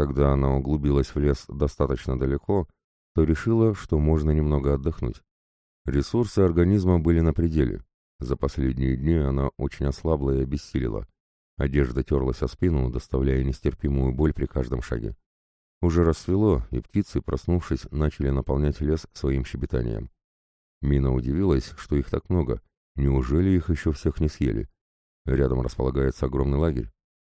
Когда она углубилась в лес достаточно далеко, то решила, что можно немного отдохнуть. Ресурсы организма были на пределе. За последние дни она очень ослабла и обессилила. Одежда терлась о спину, доставляя нестерпимую боль при каждом шаге. Уже рассвело, и птицы, проснувшись, начали наполнять лес своим щебетанием. Мина удивилась, что их так много. Неужели их еще всех не съели? Рядом располагается огромный лагерь.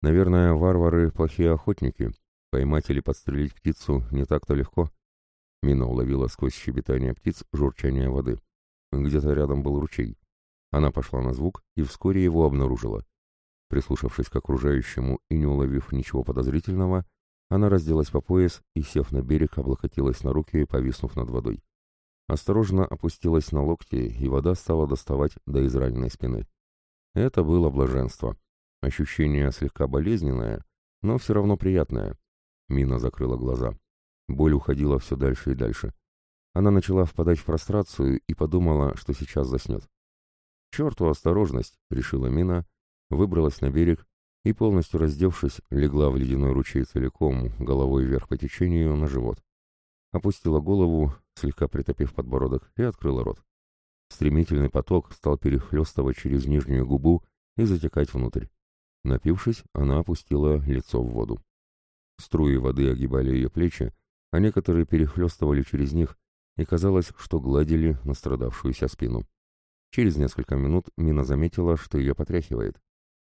Наверное, варвары — плохие охотники, Поймать или подстрелить птицу не так-то легко. Мина уловила сквозь щебетание птиц журчание воды. Где-то рядом был ручей. Она пошла на звук и вскоре его обнаружила. Прислушавшись к окружающему и не уловив ничего подозрительного, она разделась по пояс и, сев на берег, облокотилась на руки, повиснув над водой. Осторожно опустилась на локти, и вода стала доставать до израненной спины. Это было блаженство. Ощущение слегка болезненное, но все равно приятное. Мина закрыла глаза. Боль уходила все дальше и дальше. Она начала впадать в прострацию и подумала, что сейчас заснет. черту осторожность!» — решила Мина, выбралась на берег и, полностью раздевшись, легла в ледяной ручей целиком, головой вверх по течению, на живот. Опустила голову, слегка притопив подбородок, и открыла рот. Стремительный поток стал перехлестывать через нижнюю губу и затекать внутрь. Напившись, она опустила лицо в воду. Струи воды огибали ее плечи, а некоторые перехлестывали через них, и казалось, что гладили настрадавшуюся спину. Через несколько минут Мина заметила, что ее потряхивает.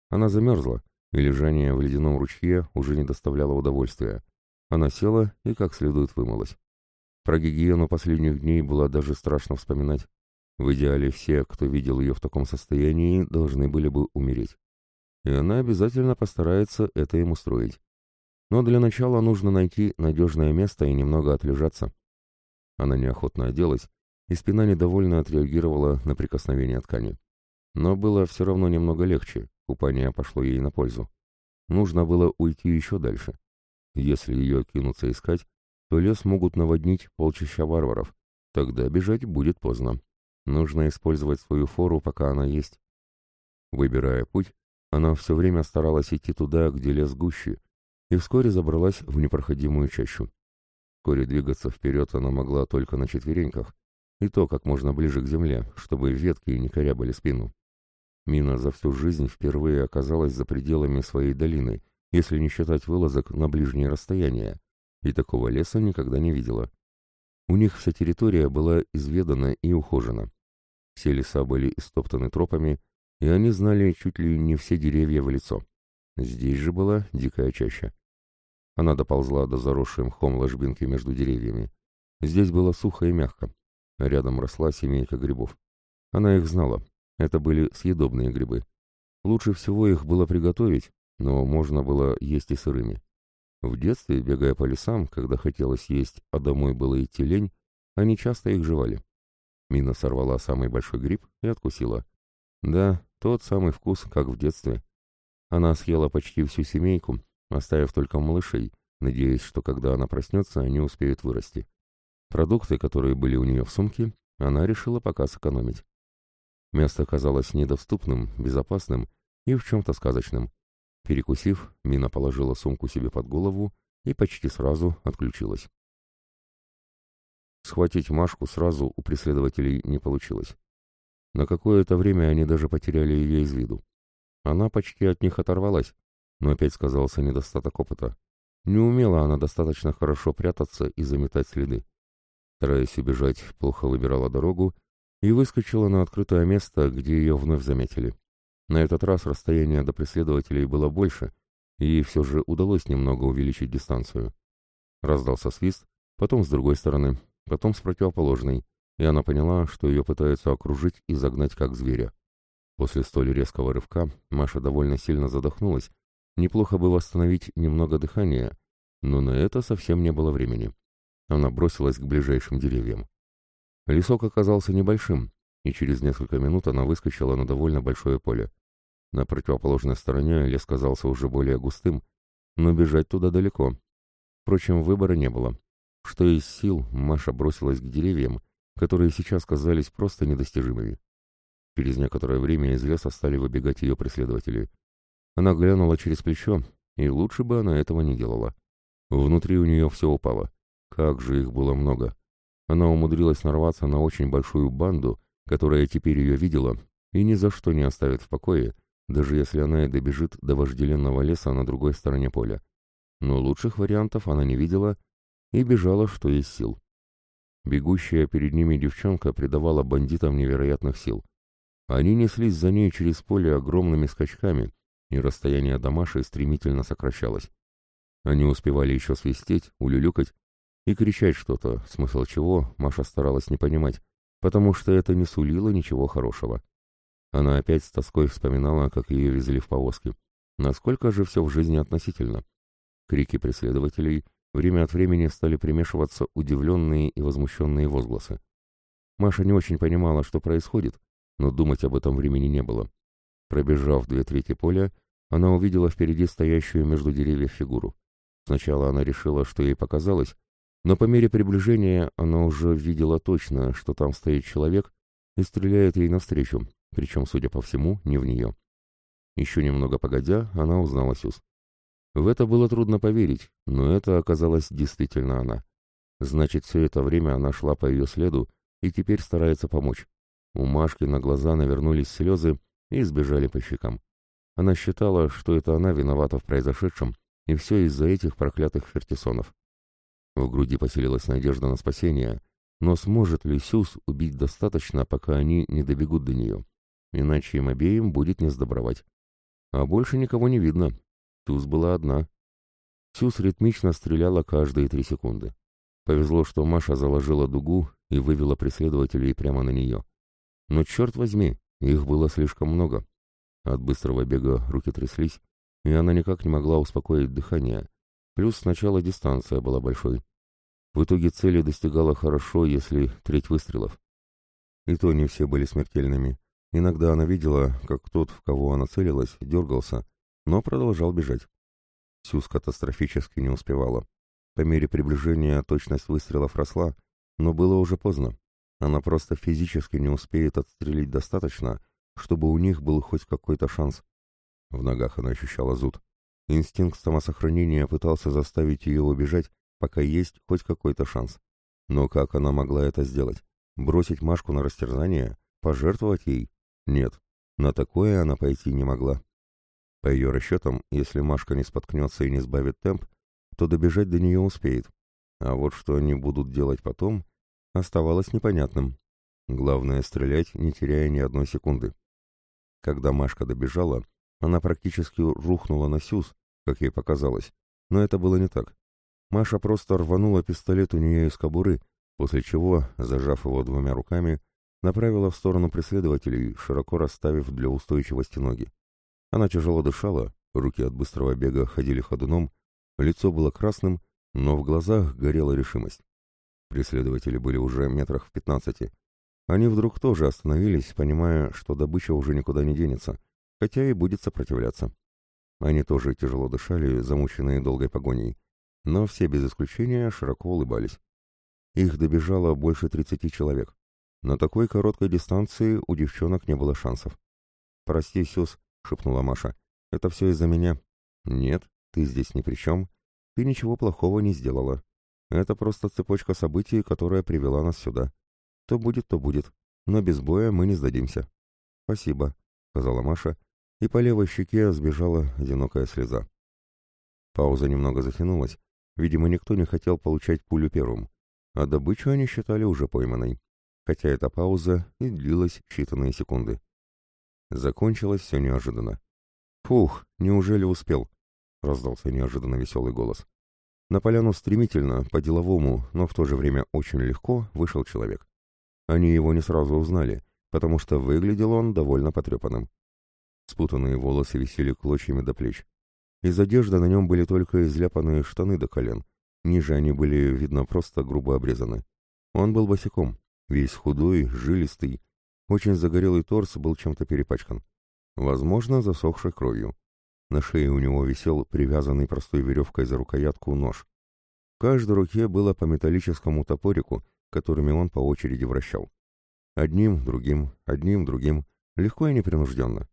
Она замерзла, и лежание в ледяном ручье уже не доставляло удовольствия. Она села и как следует вымылась. Про гигиену последних дней было даже страшно вспоминать. В идеале все, кто видел ее в таком состоянии, должны были бы умереть. И она обязательно постарается это им устроить. Но для начала нужно найти надежное место и немного отлежаться. Она неохотно оделась, и спина недовольно отреагировала на прикосновение ткани. Но было все равно немного легче, купание пошло ей на пользу. Нужно было уйти еще дальше. Если ее кинуться искать, то лес могут наводнить полчища варваров. Тогда бежать будет поздно. Нужно использовать свою фору, пока она есть. Выбирая путь, она все время старалась идти туда, где лес гуще, и вскоре забралась в непроходимую чащу. Вскоре двигаться вперед она могла только на четвереньках, и то как можно ближе к земле, чтобы ветки не корябали спину. Мина за всю жизнь впервые оказалась за пределами своей долины, если не считать вылазок на ближние расстояния, и такого леса никогда не видела. У них вся территория была изведана и ухожена. Все леса были истоптаны тропами, и они знали чуть ли не все деревья в лицо. Здесь же была дикая чаща. Она доползла до заросшей мхом ложбинки между деревьями. Здесь было сухо и мягко. Рядом росла семейка грибов. Она их знала. Это были съедобные грибы. Лучше всего их было приготовить, но можно было есть и сырыми. В детстве, бегая по лесам, когда хотелось есть, а домой было идти лень, они часто их жевали. Мина сорвала самый большой гриб и откусила. Да, тот самый вкус, как в детстве. Она съела почти всю семейку, оставив только малышей, надеясь, что когда она проснется, они успеют вырасти. Продукты, которые были у нее в сумке, она решила пока сэкономить. Место казалось недоступным, безопасным и в чем-то сказочным. Перекусив, Мина положила сумку себе под голову и почти сразу отключилась. Схватить Машку сразу у преследователей не получилось. На какое-то время они даже потеряли ее из виду. Она почти от них оторвалась, но опять сказался недостаток опыта. Не умела она достаточно хорошо прятаться и заметать следы. Стараясь убежать, плохо выбирала дорогу и выскочила на открытое место, где ее вновь заметили. На этот раз расстояние до преследователей было больше, и ей все же удалось немного увеличить дистанцию. Раздался свист, потом с другой стороны, потом с противоположной, и она поняла, что ее пытаются окружить и загнать как зверя. После столь резкого рывка Маша довольно сильно задохнулась. Неплохо бы восстановить немного дыхания, но на это совсем не было времени. Она бросилась к ближайшим деревьям. Лесок оказался небольшим, и через несколько минут она выскочила на довольно большое поле. На противоположной стороне лес казался уже более густым, но бежать туда далеко. Впрочем, выбора не было. Что из сил, Маша бросилась к деревьям, которые сейчас казались просто недостижимыми. Через некоторое время из леса стали выбегать ее преследователи. Она глянула через плечо, и лучше бы она этого не делала. Внутри у нее все упало. Как же их было много. Она умудрилась нарваться на очень большую банду, которая теперь ее видела и ни за что не оставит в покое, даже если она и добежит до вожделенного леса на другой стороне поля. Но лучших вариантов она не видела и бежала, что есть сил. Бегущая перед ними девчонка придавала бандитам невероятных сил. Они неслись за ней через поле огромными скачками, и расстояние до Маши стремительно сокращалось. Они успевали еще свистеть, улюлюкать и кричать что-то, смысл чего Маша старалась не понимать, потому что это не сулило ничего хорошего. Она опять с тоской вспоминала, как ее везли в повозке. Насколько же все в жизни относительно. Крики преследователей время от времени стали примешиваться удивленные и возмущенные возгласы. Маша не очень понимала, что происходит, но думать об этом времени не было. Пробежав две трети поля, она увидела впереди стоящую между деревьев фигуру. Сначала она решила, что ей показалось, но по мере приближения она уже видела точно, что там стоит человек и стреляет ей навстречу, причем, судя по всему, не в нее. Еще немного погодя, она узнала Сюз. В это было трудно поверить, но это оказалось действительно она. Значит, все это время она шла по ее следу и теперь старается помочь. У Машки на глаза навернулись слезы и сбежали по щекам. Она считала, что это она виновата в произошедшем, и все из-за этих проклятых фертисонов. В груди поселилась надежда на спасение, но сможет ли Сюз убить достаточно, пока они не добегут до нее? Иначе им обеим будет не сдобровать. А больше никого не видно. Сюз была одна. Сюз ритмично стреляла каждые три секунды. Повезло, что Маша заложила дугу и вывела преследователей прямо на нее. Но черт возьми, их было слишком много. От быстрого бега руки тряслись, и она никак не могла успокоить дыхание. Плюс сначала дистанция была большой. В итоге цели достигала хорошо, если треть выстрелов. И то не все были смертельными. Иногда она видела, как тот, в кого она целилась, дергался, но продолжал бежать. Сюз катастрофически не успевала. По мере приближения точность выстрелов росла, но было уже поздно. Она просто физически не успеет отстрелить достаточно, чтобы у них был хоть какой-то шанс. В ногах она ощущала зуд. Инстинкт самосохранения пытался заставить ее убежать, пока есть хоть какой-то шанс. Но как она могла это сделать? Бросить Машку на растерзание? Пожертвовать ей? Нет, на такое она пойти не могла. По ее расчетам, если Машка не споткнется и не сбавит темп, то добежать до нее успеет. А вот что они будут делать потом, оставалось непонятным. Главное — стрелять, не теряя ни одной секунды. Когда Машка добежала, она практически рухнула на Сюз, как ей показалось, но это было не так. Маша просто рванула пистолет у нее из кобуры, после чего, зажав его двумя руками, направила в сторону преследователей, широко расставив для устойчивости ноги. Она тяжело дышала, руки от быстрого бега ходили ходуном, лицо было красным, но в глазах горела решимость. Преследователи были уже метрах в пятнадцати. Они вдруг тоже остановились, понимая, что добыча уже никуда не денется, хотя и будет сопротивляться. Они тоже тяжело дышали, замученные долгой погоней, но все без исключения широко улыбались. Их добежало больше тридцати человек. На такой короткой дистанции у девчонок не было шансов. «Прости, Сюз», — шепнула Маша, — «это все из-за меня». «Нет, ты здесь ни при чем. Ты ничего плохого не сделала. Это просто цепочка событий, которая привела нас сюда. То будет, то будет. Но без боя мы не сдадимся. Спасибо, сказала Маша, и по левой щеке сбежала одинокая слеза. Пауза немного затянулась. Видимо, никто не хотел получать пулю первым, а добычу они считали уже пойманной. Хотя эта пауза и длилась считанные секунды. Закончилось все неожиданно. «Фух, неужели успел?» — раздался неожиданно веселый голос. На поляну стремительно, по-деловому, но в то же время очень легко вышел человек. Они его не сразу узнали, потому что выглядел он довольно потрепанным. Спутанные волосы висели клочьями до плеч. Из одежды на нем были только изляпанные штаны до колен. Ниже они были, видно, просто грубо обрезаны. Он был босиком, весь худой, жилистый. Очень загорелый торс был чем-то перепачкан. Возможно, засохшей кровью. На шее у него висел привязанный простой веревкой за рукоятку нож. В каждой руке было по металлическому топорику, которыми он по очереди вращал. Одним, другим, одним, другим, легко и непринужденно.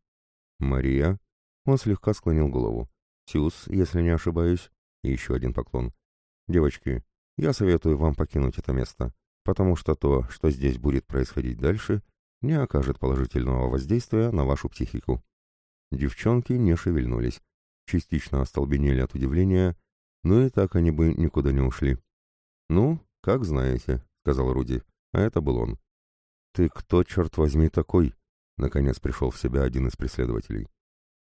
«Мария?» Он слегка склонил голову. «Сюз, если не ошибаюсь». И еще один поклон. Девочки, я советую вам покинуть это место, потому что то, что здесь будет происходить дальше, не окажет положительного воздействия на вашу психику. Девчонки не шевельнулись, частично остолбенели от удивления, но и так они бы никуда не ушли. «Ну, как знаете», — сказал Руди, а это был он. «Ты кто, черт возьми, такой?» — наконец пришел в себя один из преследователей.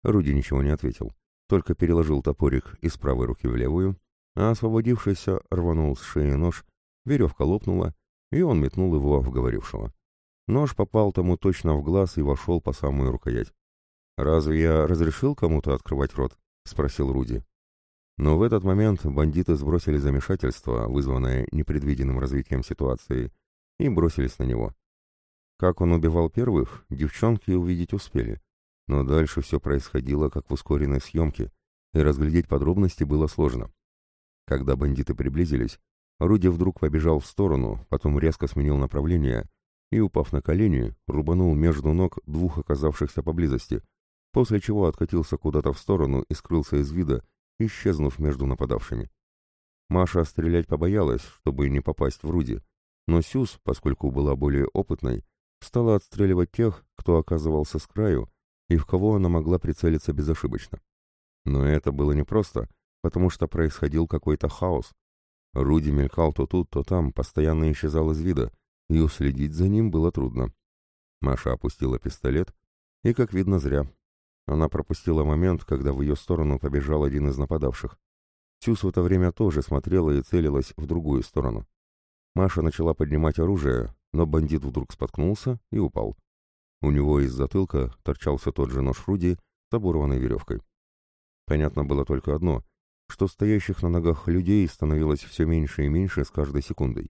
Руди ничего не ответил, только переложил топорик из правой руки в левую, а освободившийся рванул с шеи нож, веревка лопнула, и он метнул его в говорившего. Нож попал тому точно в глаз и вошел по самую рукоять. «Разве я разрешил кому-то открывать рот?» — спросил Руди. Но в этот момент бандиты сбросили замешательство, вызванное непредвиденным развитием ситуации, и бросились на него. Как он убивал первых, девчонки увидеть успели. Но дальше все происходило как в ускоренной съемке, и разглядеть подробности было сложно. Когда бандиты приблизились, Руди вдруг побежал в сторону, потом резко сменил направление и, упав на колени, рубанул между ног двух оказавшихся поблизости, после чего откатился куда-то в сторону и скрылся из вида, исчезнув между нападавшими. Маша стрелять побоялась, чтобы не попасть в Руди, но Сюз, поскольку была более опытной, стала отстреливать тех, кто оказывался с краю, и в кого она могла прицелиться безошибочно. Но это было непросто, потому что происходил какой-то хаос. Руди мелькал то тут, то там, постоянно исчезал из вида, и уследить за ним было трудно. Маша опустила пистолет, и, как видно, зря. Она пропустила момент, когда в ее сторону побежал один из нападавших. Сюз в это время тоже смотрела и целилась в другую сторону. Маша начала поднимать оружие, но бандит вдруг споткнулся и упал. У него из затылка торчал все тот же нож Руди с оборванной веревкой. Понятно было только одно, что стоящих на ногах людей становилось все меньше и меньше с каждой секундой.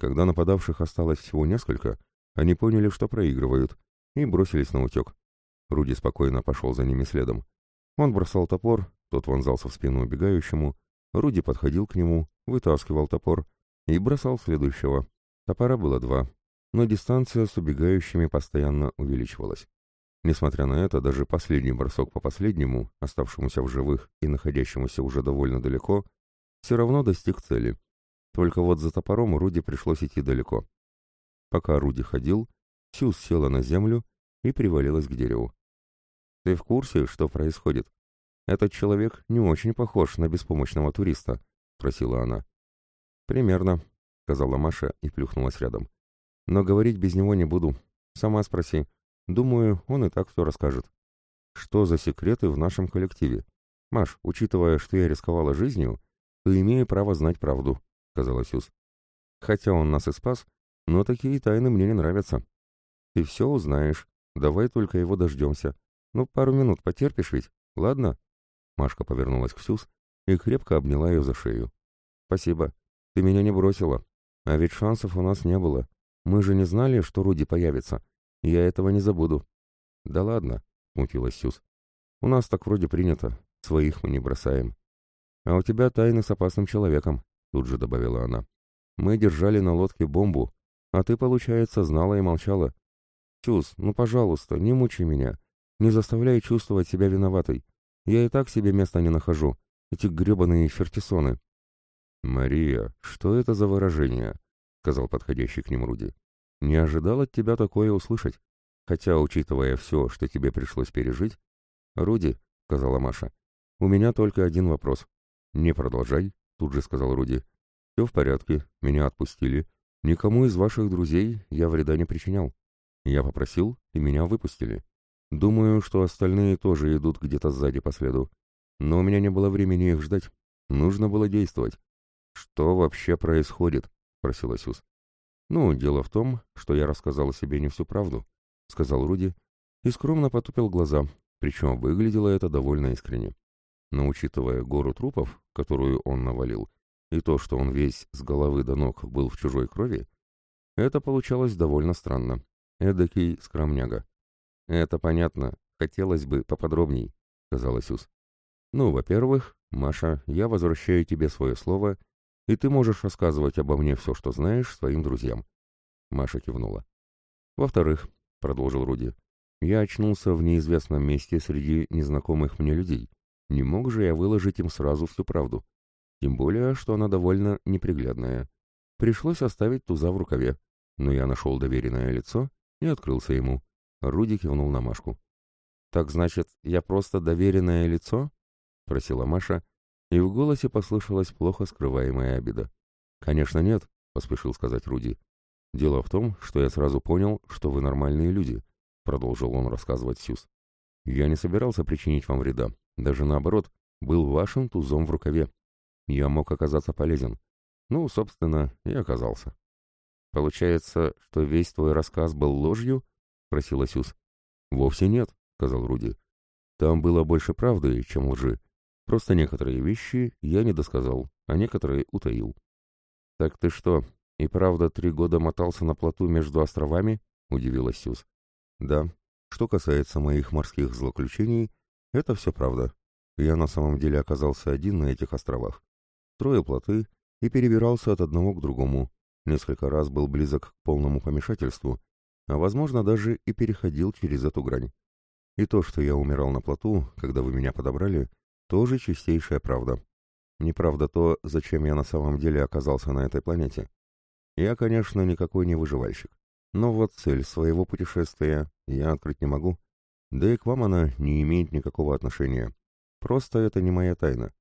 Когда нападавших осталось всего несколько, они поняли, что проигрывают, и бросились на утек. Руди спокойно пошел за ними следом. Он бросал топор, тот вонзался в спину убегающему, Руди подходил к нему, вытаскивал топор и бросал следующего. Топора было два, но дистанция с убегающими постоянно увеличивалась. Несмотря на это, даже последний бросок по последнему, оставшемуся в живых и находящемуся уже довольно далеко, все равно достиг цели. Только вот за топором Руди пришлось идти далеко. Пока Руди ходил, Сюз села на землю и привалилась к дереву. «Ты в курсе, что происходит? Этот человек не очень похож на беспомощного туриста», — спросила она. «Примерно», — сказала Маша и плюхнулась рядом. «Но говорить без него не буду. Сама спроси. Думаю, он и так все расскажет. Что за секреты в нашем коллективе? Маш, учитывая, что я рисковала жизнью, то имею право знать правду», — сказала Сюз. «Хотя он нас и спас, но такие тайны мне не нравятся. Ты все узнаешь, Давай только его дождемся. Ну, пару минут потерпишь ведь, ладно?» Машка повернулась к Сюз и крепко обняла ее за шею. «Спасибо. Ты меня не бросила. А ведь шансов у нас не было. Мы же не знали, что Руди появится. Я этого не забуду». «Да ладно», — смутилась Сюз. «У нас так вроде принято. Своих мы не бросаем». «А у тебя тайны с опасным человеком», — тут же добавила она. «Мы держали на лодке бомбу, а ты, получается, знала и молчала. Чус, ну, пожалуйста, не мучай меня. Не заставляй чувствовать себя виноватой. Я и так себе места не нахожу. Эти гребаные фертисоны. «Мария, что это за выражение?» — сказал подходящий к ним Руди. «Не ожидал от тебя такое услышать. Хотя, учитывая все, что тебе пришлось пережить...» «Руди», — сказала Маша, — «у меня только один вопрос». «Не продолжай», — тут же сказал Руди. «Все в порядке, меня отпустили. Никому из ваших друзей я вреда не причинял». Я попросил, и меня выпустили. Думаю, что остальные тоже идут где-то сзади по следу. Но у меня не было времени их ждать. Нужно было действовать. «Что вообще происходит?» — спросил Асюс. «Ну, дело в том, что я рассказал себе не всю правду», — сказал Руди, и скромно потупил глаза, причем выглядело это довольно искренне. Но учитывая гору трупов, которую он навалил, и то, что он весь с головы до ног был в чужой крови, это получалось довольно странно. Эдакий скромняга. «Это понятно. Хотелось бы поподробней», — сказал Сюз. «Ну, во-первых, Маша, я возвращаю тебе свое слово, и ты можешь рассказывать обо мне все, что знаешь, своим друзьям». Маша кивнула. «Во-вторых», — продолжил Руди, — «я очнулся в неизвестном месте среди незнакомых мне людей. Не мог же я выложить им сразу всю правду. Тем более, что она довольно неприглядная. Пришлось оставить туза в рукаве, но я нашел доверенное лицо и открылся ему. Руди кивнул на Машку. «Так значит, я просто доверенное лицо?» — просила Маша, и в голосе послышалась плохо скрываемая обида. «Конечно нет», — поспешил сказать Руди. «Дело в том, что я сразу понял, что вы нормальные люди», — продолжил он рассказывать Сьюз. «Я не собирался причинить вам вреда, даже наоборот, был вашим тузом в рукаве. Я мог оказаться полезен. Ну, собственно, и оказался». «Получается, что весь твой рассказ был ложью?» — спросила Сьюз. «Вовсе нет», — сказал Руди. «Там было больше правды, чем лжи. Просто некоторые вещи я не досказал, а некоторые утаил». «Так ты что, и правда три года мотался на плоту между островами?» — удивилась Сьюз. «Да. Что касается моих морских злоключений, это все правда. Я на самом деле оказался один на этих островах. Строил плоты и перебирался от одного к другому. Несколько раз был близок к полному помешательству, а, возможно, даже и переходил через эту грань. И то, что я умирал на плоту, когда вы меня подобрали, тоже чистейшая правда. Неправда то, зачем я на самом деле оказался на этой планете. Я, конечно, никакой не выживальщик. Но вот цель своего путешествия я открыть не могу. Да и к вам она не имеет никакого отношения. Просто это не моя тайна.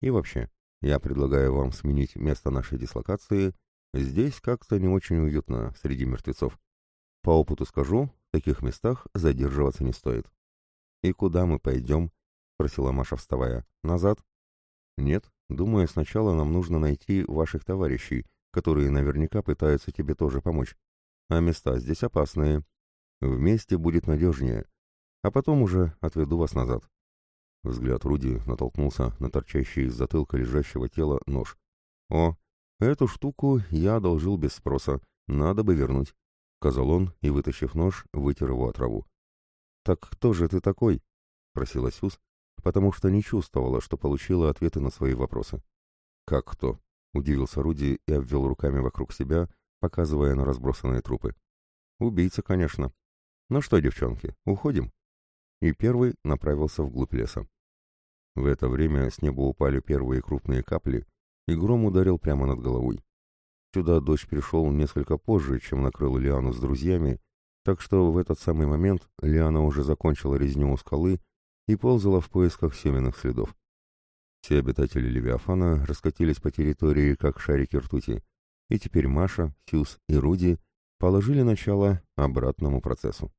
И вообще, я предлагаю вам сменить место нашей дислокации. Здесь как-то не очень уютно среди мертвецов. По опыту скажу, в таких местах задерживаться не стоит. «И куда мы пойдем?» — спросила Маша, вставая. «Назад?» «Нет, думаю, сначала нам нужно найти ваших товарищей, которые наверняка пытаются тебе тоже помочь. А места здесь опасные. Вместе будет надежнее. А потом уже отведу вас назад». Взгляд Руди натолкнулся на торчащий из затылка лежащего тела нож. «О, эту штуку я одолжил без спроса. Надо бы вернуть», — сказал он и, вытащив нож, вытер его от траву. «Так кто же ты такой?» — просила Сюз, потому что не чувствовала, что получила ответы на свои вопросы. «Как кто?» — удивился Руди и обвел руками вокруг себя, показывая на разбросанные трупы. «Убийца, конечно. Ну что, девчонки, уходим?» И первый направился вглубь леса. В это время с неба упали первые крупные капли, и гром ударил прямо над головой. Сюда дождь пришел несколько позже, чем накрыл Лиану с друзьями, так что в этот самый момент Лиана уже закончила резню у скалы и ползала в поисках семенных следов. Все обитатели Левиафана раскатились по территории, как шарики ртути, и теперь Маша, Сьюз и Руди положили начало обратному процессу.